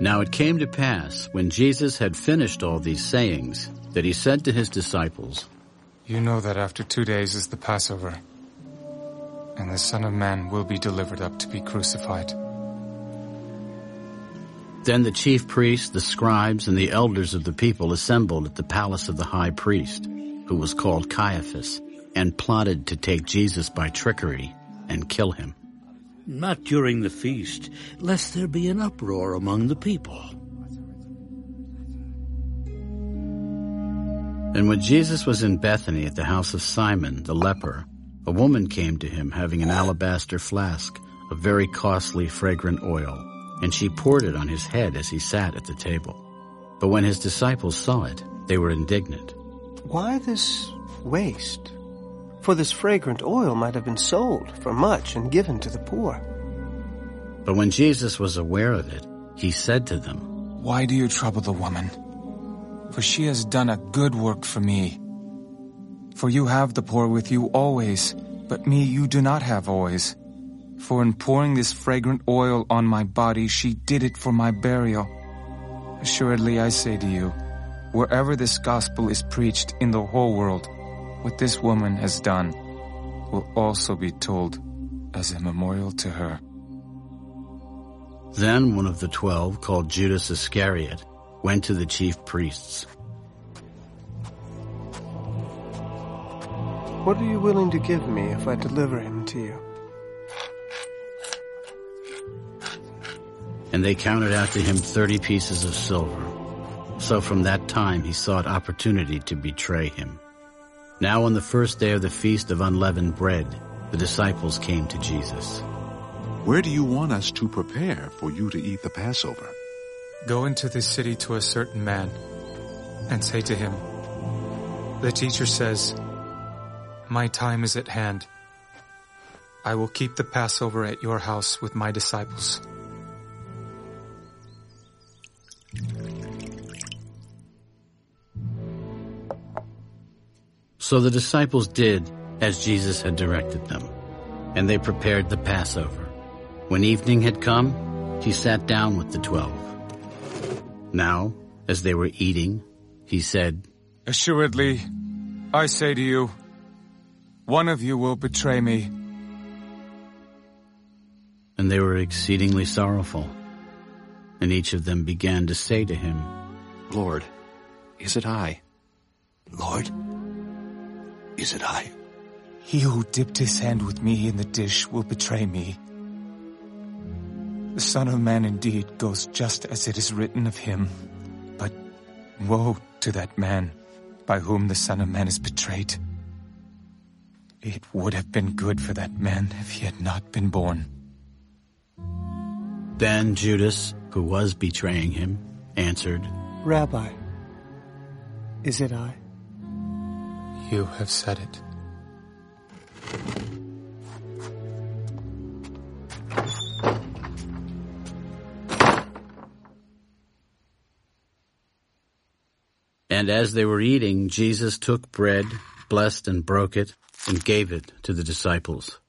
Now it came to pass, when Jesus had finished all these sayings, that he said to his disciples, You know that after two days is the Passover, and the Son of Man will be delivered up to be crucified. Then the chief priests, the scribes, and the elders of the people assembled at the palace of the high priest, who was called Caiaphas, and plotted to take Jesus by trickery and kill him. Not during the feast, lest there be an uproar among the people. And when Jesus was in Bethany at the house of Simon the leper, a woman came to him having an alabaster flask of very costly fragrant oil, and she poured it on his head as he sat at the table. But when his disciples saw it, they were indignant. Why this waste? For this fragrant oil might have been sold for much and given to the poor. But when Jesus was aware of it, he said to them, Why do you trouble the woman? For she has done a good work for me. For you have the poor with you always, but me you do not have always. For in pouring this fragrant oil on my body, she did it for my burial. Assuredly I say to you, wherever this gospel is preached in the whole world, what this woman has done will also be told as a memorial to her. Then one of the twelve, called Judas Iscariot, went to the chief priests. What are you willing to give me if I deliver him to you? And they counted out to him thirty pieces of silver. So from that time he sought opportunity to betray him. Now on the first day of the feast of unleavened bread, the disciples came to Jesus. Where do you want us to prepare for you to eat the Passover? Go into the city to a certain man and say to him, The teacher says, My time is at hand. I will keep the Passover at your house with my disciples. So the disciples did as Jesus had directed them, and they prepared the Passover. When evening had come, he sat down with the twelve. Now, as they were eating, he said, Assuredly, I say to you, one of you will betray me. And they were exceedingly sorrowful. And each of them began to say to him, Lord, is it I? Lord, is it I? He who dipped his hand with me in the dish will betray me. The Son of Man indeed goes just as it is written of him, but woe to that man by whom the Son of Man is betrayed. It would have been good for that man if he had not been born. Then Judas, who was betraying him, answered, Rabbi, is it I? You have said it. And as they were eating, Jesus took bread, blessed and broke it, and gave it to the disciples.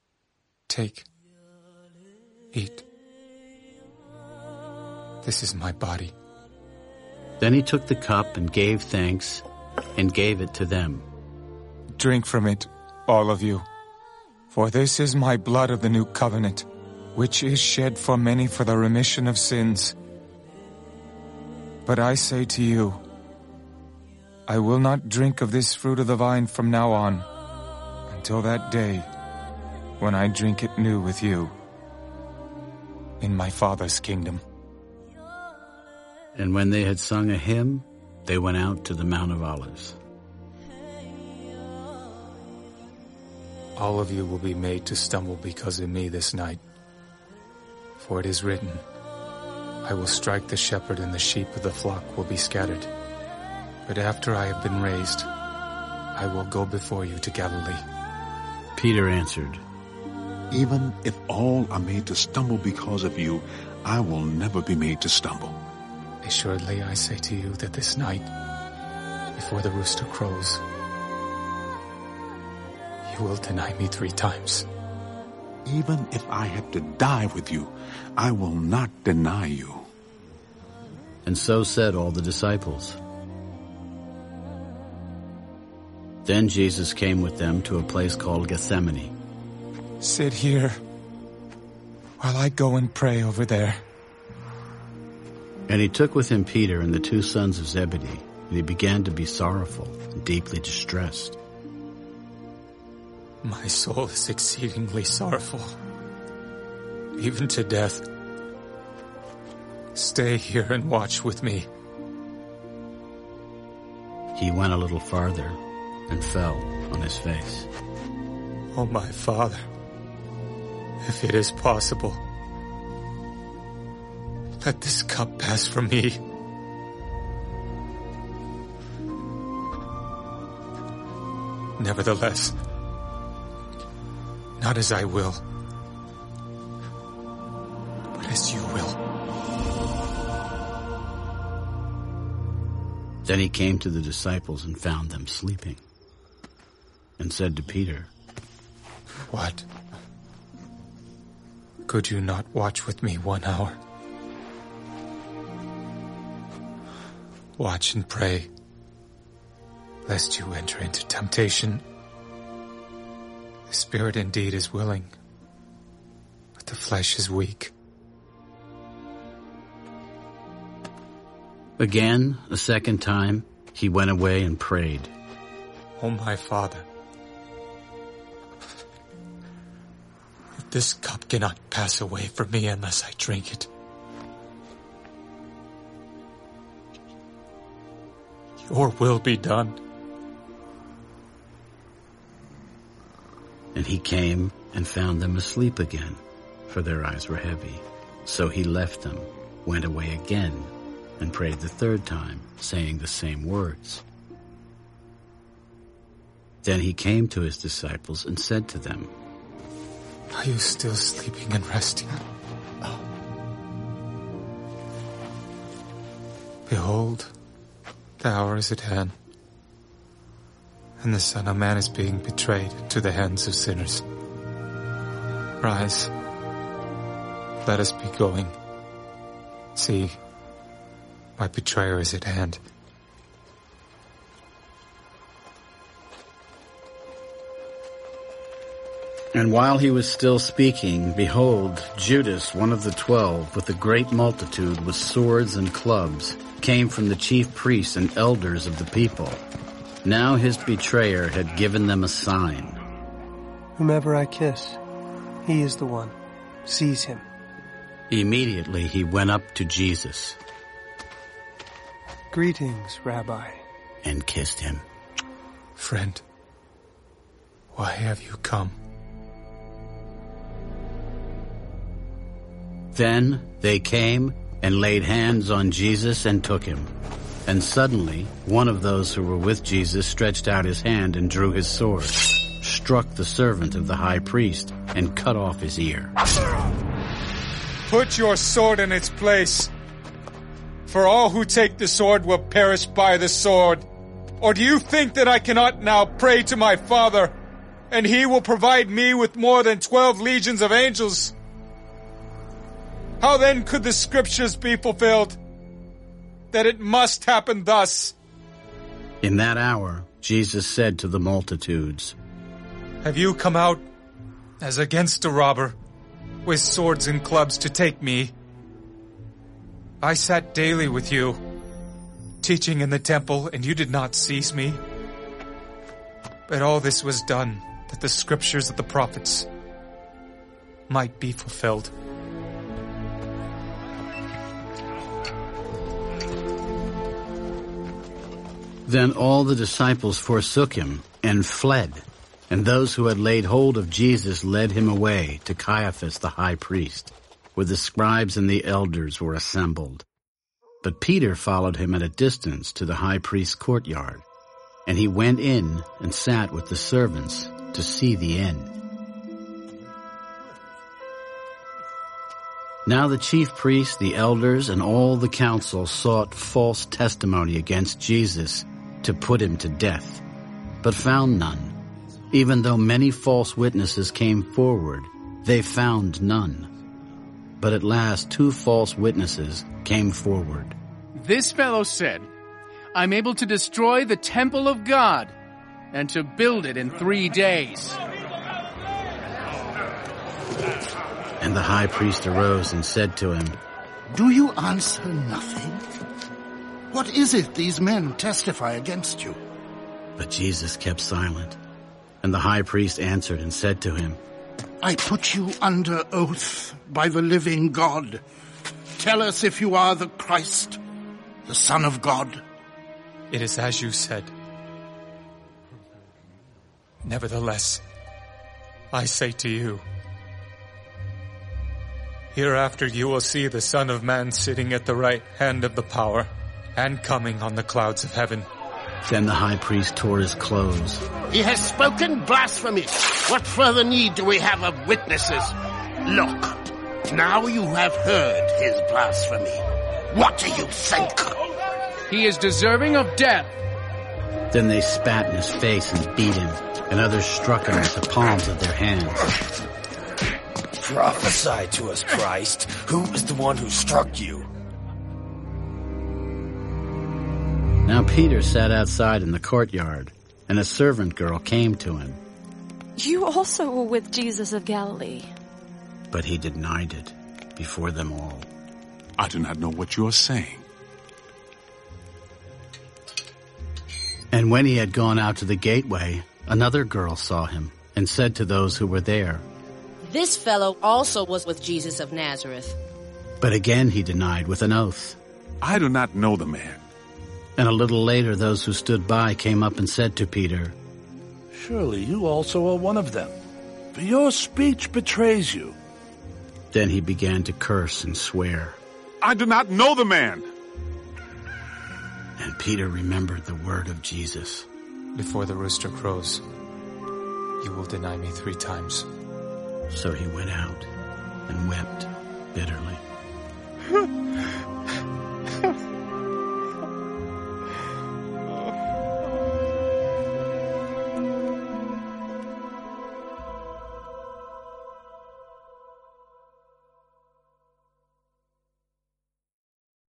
Take. Eat. This is my body. Then he took the cup and gave thanks and gave it to them. Drink from it, all of you. For this is my blood of the new covenant, which is shed for many for the remission of sins. But I say to you, I will not drink of this fruit of the vine from now on, until that day when I drink it new with you in my Father's kingdom. And when they had sung a hymn, they went out to the Mount of Olives. All of you will be made to stumble because of me this night. For it is written, I will strike the shepherd and the sheep of the flock will be scattered. But after I have been raised, I will go before you to Galilee. Peter answered, Even if all are made to stumble because of you, I will never be made to stumble. Assuredly, I say to you that this night, before the rooster crows, you will deny me three times. Even if I have to die with you, I will not deny you. and so said all the disciples. Then Jesus came with them to a place called Gethsemane. Sit here while I go and pray over there. And he took with him Peter and the two sons of Zebedee, and he began to be sorrowful and deeply distressed. My soul is exceedingly sorrowful, even to death. Stay here and watch with me. He went a little farther and fell on his face. Oh, my Father, if it is possible, let this cup pass from me. Nevertheless, not as I will, but as you will. Then he came to the disciples and found them sleeping, and said to Peter, What? Could you not watch with me one hour? Watch and pray, lest you enter into temptation. The spirit indeed is willing, but the flesh is weak. Again, a second time, he went away and prayed, Oh, my Father, if this cup cannot pass away from me unless I drink it, your will be done. He came and found them asleep again, for their eyes were heavy. So he left them, went away again, and prayed the third time, saying the same words. Then he came to his disciples and said to them, Are you still sleeping and resting? Behold, the hour is at hand, and the Son of Man is being betrayed into the hands of sinners. Rise, let us be going. See, my betrayer is at hand. And while he was still speaking, behold, Judas, one of the twelve, with a great multitude with swords and clubs, came from the chief priests and elders of the people. Now his betrayer had given them a sign. Whomever I kiss, he is the one. Seize him. Immediately he went up to Jesus Greetings, Rabbi. and kissed him. Friend, why have you come? Then they came and laid hands on Jesus and took him. And suddenly one of those who were with Jesus stretched out his hand and drew his sword, struck the servant of the high priest, and cut off his ear. Put your sword in its place. For all who take the sword will perish by the sword. Or do you think that I cannot now pray to my Father, and he will provide me with more than twelve legions of angels? How then could the scriptures be fulfilled? That it must happen thus. In that hour, Jesus said to the multitudes, Have you come out as against a robber with swords and clubs to take me? I sat daily with you, teaching in the temple, and you did not seize me. But all this was done that the scriptures of the prophets might be fulfilled. Then all the disciples forsook him and fled. And those who had laid hold of Jesus led him away to Caiaphas the high priest, where the scribes and the elders were assembled. But Peter followed him at a distance to the high priest's courtyard, and he went in and sat with the servants to see the end. Now the chief priests, the elders, and all the council sought false testimony against Jesus to put him to death, but found none. Even though many false witnesses came forward, they found none. But at last two false witnesses came forward. This fellow said, I'm able to destroy the temple of God and to build it in three days. And the high priest arose and said to him, Do you answer nothing? What is it these men testify against you? But Jesus kept silent. And the high priest answered and said to him, I put you under oath by the living God. Tell us if you are the Christ, the Son of God. It is as you said. Nevertheless, I say to you, hereafter you will see the Son of Man sitting at the right hand of the power and coming on the clouds of heaven. Then the high priest tore his clothes. He has spoken blasphemy. What further need do we have of witnesses? Look, now you have heard his blasphemy. What do you think? He is deserving of death. Then they spat in his face and beat him, and others struck him with the palms of their hands. Prophesy to us, Christ. Who is the one who struck you? Now Peter sat outside in the courtyard, and a servant girl came to him. You also were with Jesus of Galilee. But he denied it before them all. I do not know what you are saying. And when he had gone out to the gateway, another girl saw him and said to those who were there, This fellow also was with Jesus of Nazareth. But again he denied with an oath. I do not know the man. And a little later those who stood by came up and said to Peter, Surely you also are one of them, for your speech betrays you. Then he began to curse and swear. I do not know the man. And Peter remembered the word of Jesus. Before the rooster crows, you will deny me three times. So he went out and wept bitterly.